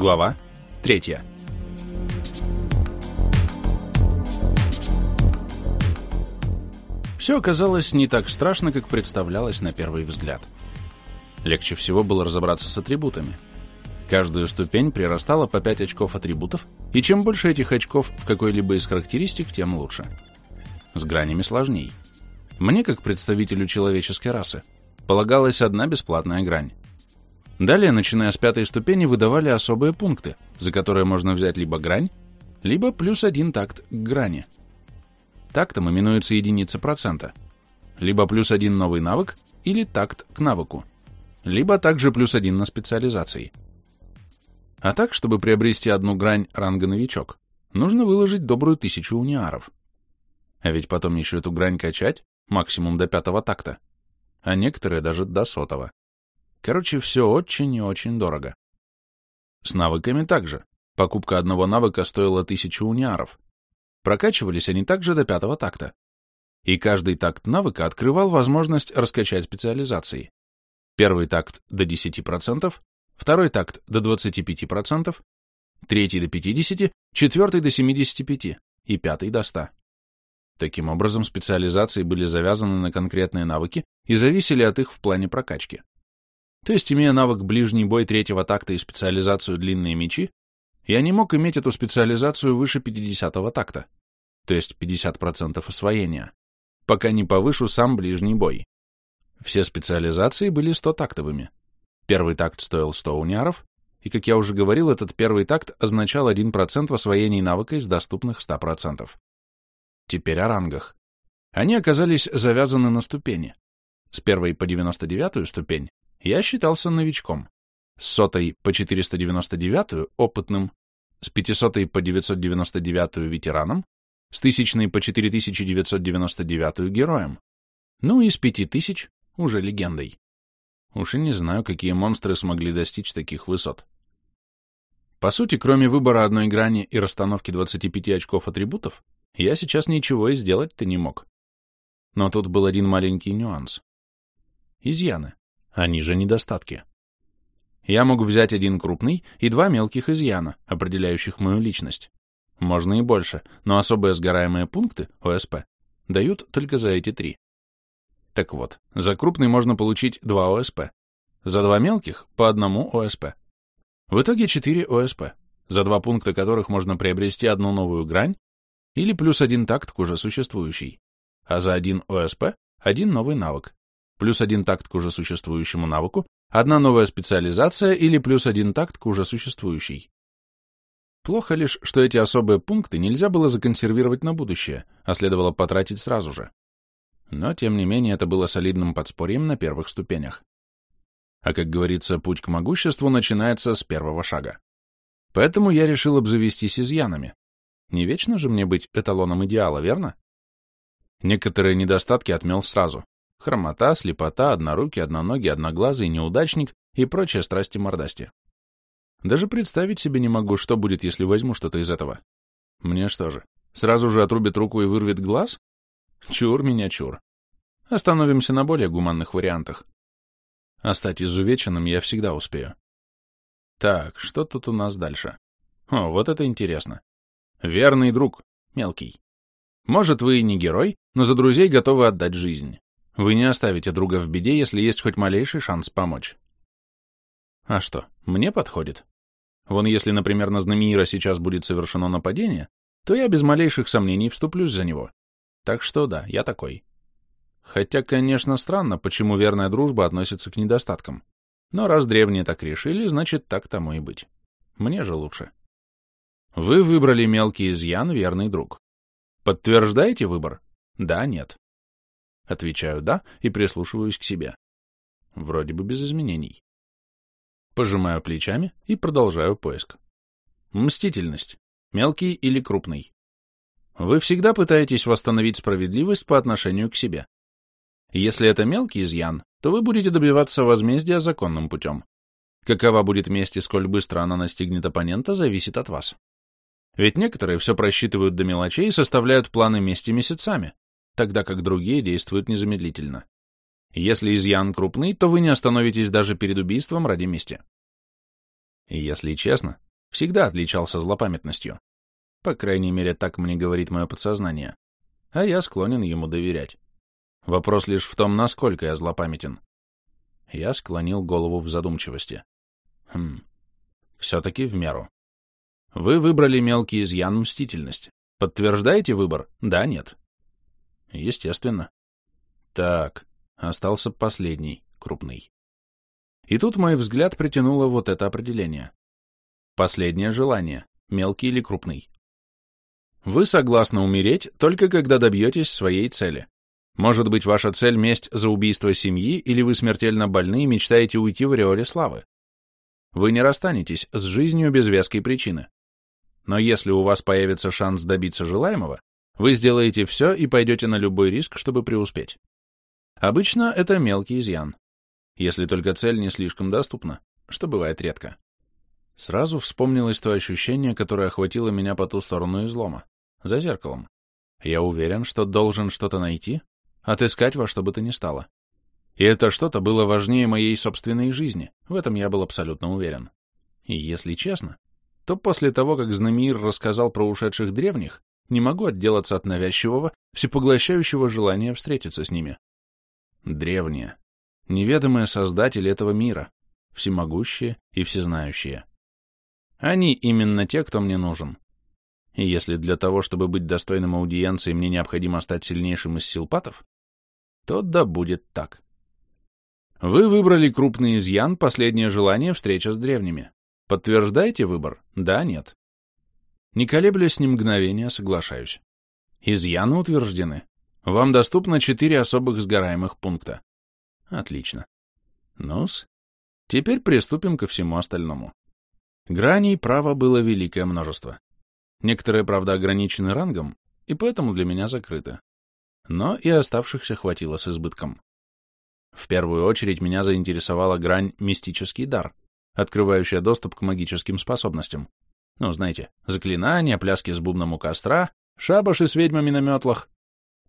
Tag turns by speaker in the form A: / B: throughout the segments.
A: Глава 3. Все оказалось не так страшно, как представлялось на первый взгляд. Легче всего было разобраться с атрибутами. Каждую ступень прирастала по 5 очков атрибутов, и чем больше этих очков в какой-либо из характеристик, тем лучше. С гранями сложней. Мне, как представителю человеческой расы, полагалась одна бесплатная грань. Далее, начиная с пятой ступени, выдавали особые пункты, за которые можно взять либо грань, либо плюс один такт к грани. Тактом именуется единица процента. Либо плюс один новый навык, или такт к навыку. Либо также плюс один на специализации. А так, чтобы приобрести одну грань ранга новичок, нужно выложить добрую тысячу униаров. А ведь потом еще эту грань качать, максимум до пятого такта, а некоторые даже до сотого. Короче, все очень и очень дорого. С навыками также. Покупка одного навыка стоила тысячу униаров. Прокачивались они также до пятого такта. И каждый такт навыка открывал возможность раскачать специализации. Первый такт до 10%, второй такт до 25%, третий до 50%, четвертый до 75% и пятый до 100%. Таким образом, специализации были завязаны на конкретные навыки и зависели от их в плане прокачки. То есть, имея навык ближний бой третьего такта и специализацию длинные мечи, я не мог иметь эту специализацию выше 50-го такта, то есть 50% освоения, пока не повышу сам ближний бой. Все специализации были 100-тактовыми. Первый такт стоил 100 униаров, и, как я уже говорил, этот первый такт означал 1% в освоении навыка из доступных 100%. Теперь о рангах. Они оказались завязаны на ступени. С первой по 99 ступень я считался новичком. С сотой по 499 опытным, с 500 по 999 ветераном, с тысячной по 4999 героем, ну и с 5000 уже легендой. Уж и не знаю, какие монстры смогли достичь таких высот. По сути, кроме выбора одной грани и расстановки 25 очков атрибутов, я сейчас ничего и сделать-то не мог. Но тут был один маленький нюанс. Изъяны. Они же недостатки. Я мог взять один крупный и два мелких изъяна, определяющих мою личность. Можно и больше, но особые сгораемые пункты, ОСП, дают только за эти три. Так вот, за крупный можно получить два ОСП. За два мелких — по одному ОСП. В итоге четыре ОСП, за два пункта которых можно приобрести одну новую грань или плюс один такт к уже существующей, а за один ОСП — один новый навык, плюс один такт к уже существующему навыку, одна новая специализация или плюс один такт к уже существующей. Плохо лишь, что эти особые пункты нельзя было законсервировать на будущее, а следовало потратить сразу же. Но, тем не менее, это было солидным подспорьем на первых ступенях. А, как говорится, путь к могуществу начинается с первого шага. Поэтому я решил обзавестись изъянами. Не вечно же мне быть эталоном идеала, верно? Некоторые недостатки отмел сразу. Хромота, слепота, однорукий, одноногий, одноглазый, неудачник и прочие страсти-мордасти. Даже представить себе не могу, что будет, если возьму что-то из этого. Мне что же, сразу же отрубит руку и вырвет глаз? Чур меня, чур. Остановимся на более гуманных вариантах. А стать изувеченным я всегда успею. Так, что тут у нас дальше? О, вот это интересно. Верный друг, мелкий. Может, вы и не герой, но за друзей готовы отдать жизнь. Вы не оставите друга в беде, если есть хоть малейший шанс помочь. А что, мне подходит. Вон если, например, на Знамиира сейчас будет совершено нападение, то я без малейших сомнений вступлюсь за него. Так что да, я такой. Хотя, конечно, странно, почему верная дружба относится к недостаткам. Но раз древние так решили, значит, так тому и быть. Мне же лучше. Вы выбрали мелкий изъян, верный друг. Подтверждаете выбор? Да, нет. Отвечаю «да» и прислушиваюсь к себе. Вроде бы без изменений. Пожимаю плечами и продолжаю поиск. Мстительность. Мелкий или крупный. Вы всегда пытаетесь восстановить справедливость по отношению к себе. Если это мелкий изъян, то вы будете добиваться возмездия законным путем. Какова будет месть и сколь быстро она настигнет оппонента, зависит от вас. Ведь некоторые все просчитывают до мелочей и составляют планы мести месяцами, тогда как другие действуют незамедлительно. Если изъян крупный, то вы не остановитесь даже перед убийством ради мести. Если честно, всегда отличался злопамятностью. По крайней мере, так мне говорит мое подсознание. А я склонен ему доверять. Вопрос лишь в том, насколько я злопамятен. Я склонил голову в задумчивости. Хм, все-таки в меру. Вы выбрали мелкий изъян мстительность. Подтверждаете выбор? Да, нет? Естественно. Так, остался последний, крупный. И тут мой взгляд притянуло вот это определение. Последнее желание, мелкий или крупный. Вы согласны умереть только когда добьетесь своей цели. Может быть, ваша цель — месть за убийство семьи, или вы смертельно больны и мечтаете уйти в ореоле славы. Вы не расстанетесь с жизнью без веской причины. Но если у вас появится шанс добиться желаемого, вы сделаете все и пойдете на любой риск, чтобы преуспеть. Обычно это мелкий изъян, если только цель не слишком доступна, что бывает редко. Сразу вспомнилось то ощущение, которое охватило меня по ту сторону излома, за зеркалом. Я уверен, что должен что-то найти, отыскать во что бы то ни стало. И это что-то было важнее моей собственной жизни, в этом я был абсолютно уверен. И если честно, то после того, как Знамир рассказал про ушедших древних, не могу отделаться от навязчивого, всепоглощающего желания встретиться с ними. Древние. Неведомые создатели этого мира, всемогущие и всезнающие. Они именно те, кто мне нужен. И если для того, чтобы быть достойным аудиенции, мне необходимо стать сильнейшим из силпатов, то да будет так. Вы выбрали крупный изъян, последнее желание встреча с древними. Подтверждаете выбор? Да, нет. Не колеблясь ни мгновения, соглашаюсь. Изъяны утверждены. Вам доступно четыре особых сгораемых пункта. Отлично. Ну-с, теперь приступим ко всему остальному. Граней права было великое множество. Некоторые, правда, ограничены рангом, и поэтому для меня закрыты. Но и оставшихся хватило с избытком. В первую очередь меня заинтересовала грань «мистический дар», открывающая доступ к магическим способностям. Ну, знаете, заклинания, пляски с бубном у костра, шабаши с ведьмами на метлах.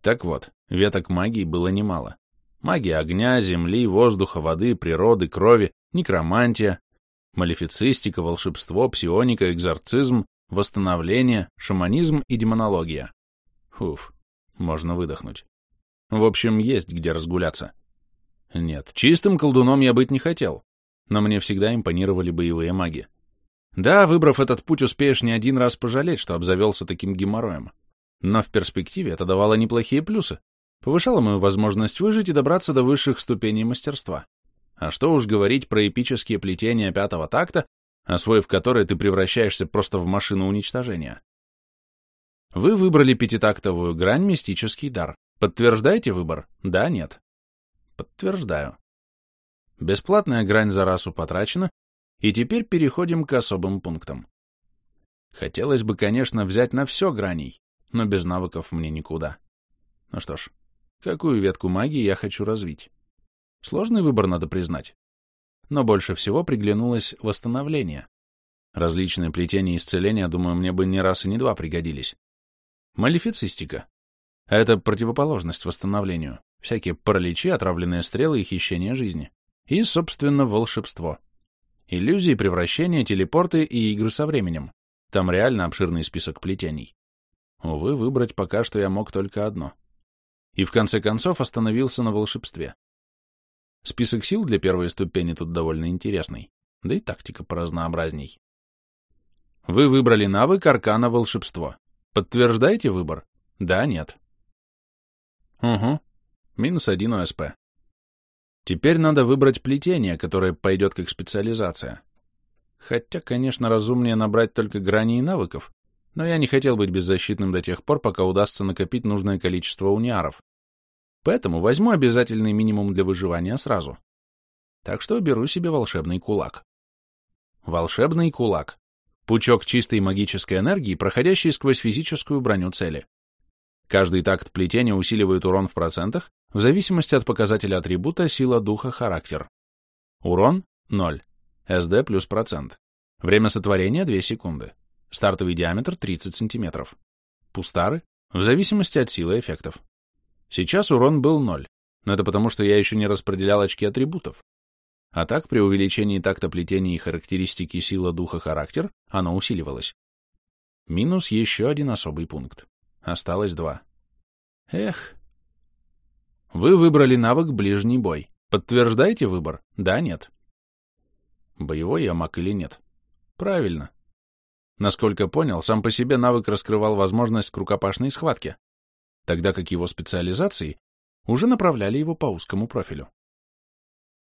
A: Так вот, веток магии было немало. Магия огня, земли, воздуха, воды, природы, крови, некромантия, малефицистика, волшебство, псионика, экзорцизм, восстановление, шаманизм и демонология. Фуф, можно выдохнуть. В общем, есть где разгуляться. Нет, чистым колдуном я быть не хотел, но мне всегда импонировали боевые маги. Да, выбрав этот путь, успеешь не один раз пожалеть, что обзавелся таким геморроем. Но в перспективе это давало неплохие плюсы. Повышало мою возможность выжить и добраться до высших ступеней мастерства. А что уж говорить про эпические плетения пятого такта, освоив которые ты превращаешься просто в машину уничтожения. Вы выбрали пятитактовую грань «Мистический дар». Подтверждаете выбор? Да, нет? Подтверждаю. Бесплатная грань за расу потрачена, и теперь переходим к особым пунктам. Хотелось бы, конечно, взять на все граней, но без навыков мне никуда. Ну что ж, какую ветку магии я хочу развить? Сложный выбор, надо признать. Но больше всего приглянулось восстановление. Различные плетения исцеления, думаю, мне бы не раз и не два пригодились. Малефицистика. А это противоположность восстановлению. Всякие параличи, отравленные стрелы и хищение жизни. И, собственно, волшебство. Иллюзии, превращения, телепорты и игры со временем. Там реально обширный список плетений. Увы, выбрать пока что я мог только одно. И в конце концов остановился на волшебстве. Список сил для первой ступени тут довольно интересный, да и тактика поразнообразней. Вы выбрали навык аркана волшебство. Подтверждаете выбор? Да, нет. Угу. Минус один ОСП. Теперь надо выбрать плетение, которое пойдет как специализация. Хотя, конечно, разумнее набрать только грани и навыков, но я не хотел быть беззащитным до тех пор, пока удастся накопить нужное количество униаров. Поэтому возьму обязательный минимум для выживания сразу. Так что беру себе волшебный кулак. Волшебный кулак. Пучок чистой магической энергии, проходящий сквозь физическую броню цели. Каждый такт плетения усиливает урон в процентах в зависимости от показателя атрибута сила духа характер. Урон — 0. СД плюс процент. Время сотворения — 2 секунды. Стартовый диаметр — 30 сантиметров. Пустары — в зависимости от силы эффектов. Сейчас урон был ноль, но это потому, что я еще не распределял очки атрибутов. а так при увеличении такта плетения и характеристики сила духа характер оно усиливалось. Минус еще один особый пункт. Осталось два. Эх. Вы выбрали навык ближний бой. Подтверждаете выбор? Да, нет? Боевой я маг или нет? Правильно. Насколько понял, сам по себе навык раскрывал возможность к рукопашной схватке, тогда как его специализации уже направляли его по узкому профилю.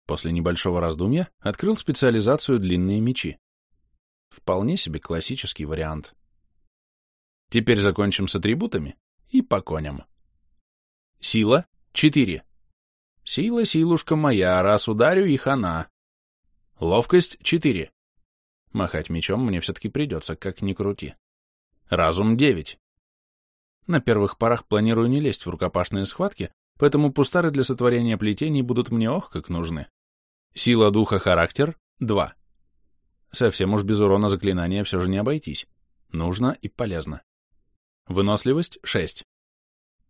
A: После небольшого раздумья открыл специализацию длинные мечи. Вполне себе классический вариант. Теперь закончим с атрибутами и по коням. Сила — 4. Сила, силушка моя, раз ударю и хана. Ловкость — 4. Махать мечом мне все-таки придется, как ни крути. Разум — 9. На первых порах планирую не лезть в рукопашные схватки, поэтому пустары для сотворения плетений будут мне ох как нужны. Сила духа характер — 2. Совсем уж без урона заклинания все же не обойтись. Нужно и полезно. Выносливость — 6.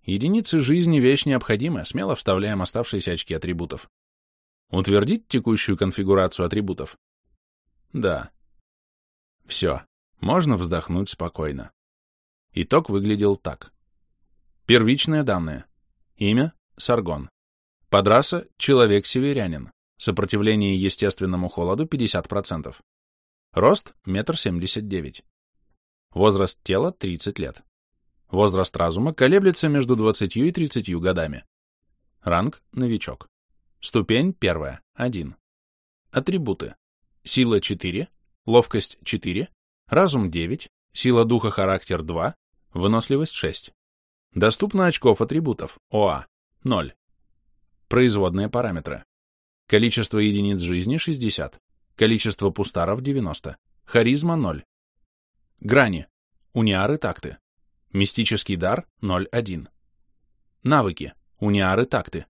A: Единицы жизни — вещь необходимая, смело вставляем оставшиеся очки атрибутов. Утвердить текущую конфигурацию атрибутов? Да. Все. Можно вздохнуть спокойно. Итог выглядел так. Первичные данные. Имя — Саргон. Подраса — человек-северянин. Сопротивление естественному холоду 50%. Рост — метр семьдесят девять. Возраст тела — 30 лет. Возраст разума колеблется между 20 и 30 годами. Ранг — новичок. Ступень первая — 1. Атрибуты. Сила — 4, ловкость — 4, разум — 9, сила духа характер — 2, выносливость — 6. Доступно очков атрибутов. ОА — 0. Производные параметры. Количество единиц жизни — 60. Количество пустаров — 90. Харизма — 0. Грани. Униары такты. Мистический дар — 0-1. Навыки. Униары такты.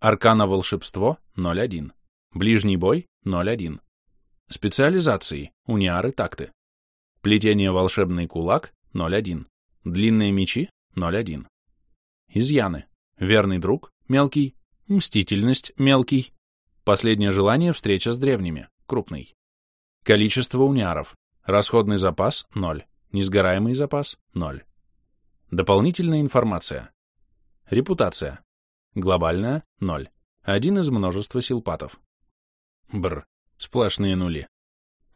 A: Аркана волшебство — 0-1. Ближний бой — 0-1. Специализации. Униары такты. Плетение волшебный кулак — 0-1. Длинные мечи — 0-1. Изъяны. Верный друг — мелкий. Мстительность — мелкий. Последнее желание — встреча с древними — крупный. Количество униаров. Расходный запас — 0. Несгораемый запас — 0. Дополнительная информация. Репутация. Глобальная — 0. Один из множества силпатов. Бр. Сплошные нули.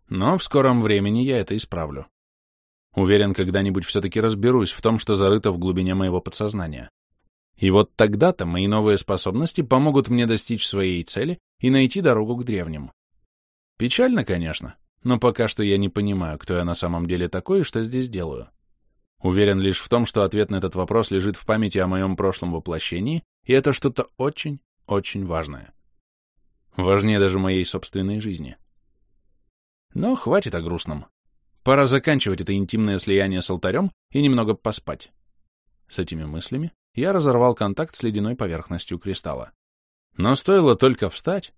A: Но в скором времени я это исправлю. Уверен, когда-нибудь все-таки разберусь в том, что зарыто в глубине моего подсознания. И вот тогда-то мои новые способности помогут мне достичь своей цели и найти дорогу к древним. Печально, конечно, но пока что я не понимаю, кто я на самом деле такой и что здесь делаю. Уверен лишь в том, что ответ на этот вопрос лежит в памяти о моем прошлом воплощении, и это что-то очень, очень важное. Важнее даже моей собственной жизни. Но хватит о грустном. Пора заканчивать это интимное слияние с алтарем и немного поспать. С этими мыслями я разорвал контакт с ледяной поверхностью кристалла. Но стоило только встать,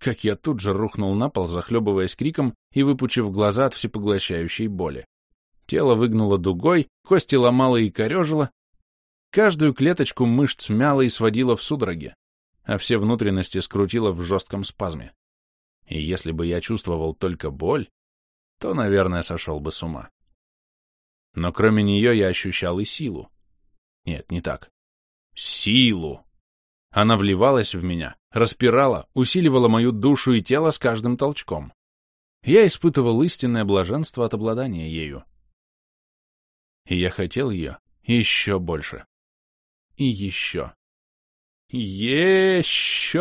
A: как я тут же рухнул на пол, захлебываясь криком и выпучив глаза от всепоглощающей боли. Тело выгнуло дугой, кости ломало и корежило, каждую клеточку мышц мяло и сводило в судороге, а все внутренности скрутило в жестком спазме. И если бы я чувствовал только боль, то, наверное, сошел бы с ума. Но кроме нее я ощущал и силу. Нет, не так. Силу! Она вливалась в меня, распирала, усиливала мою душу и тело с каждым толчком. Я испытывал истинное блаженство от обладания ею. И я хотел ее еще больше. И еще. Еще!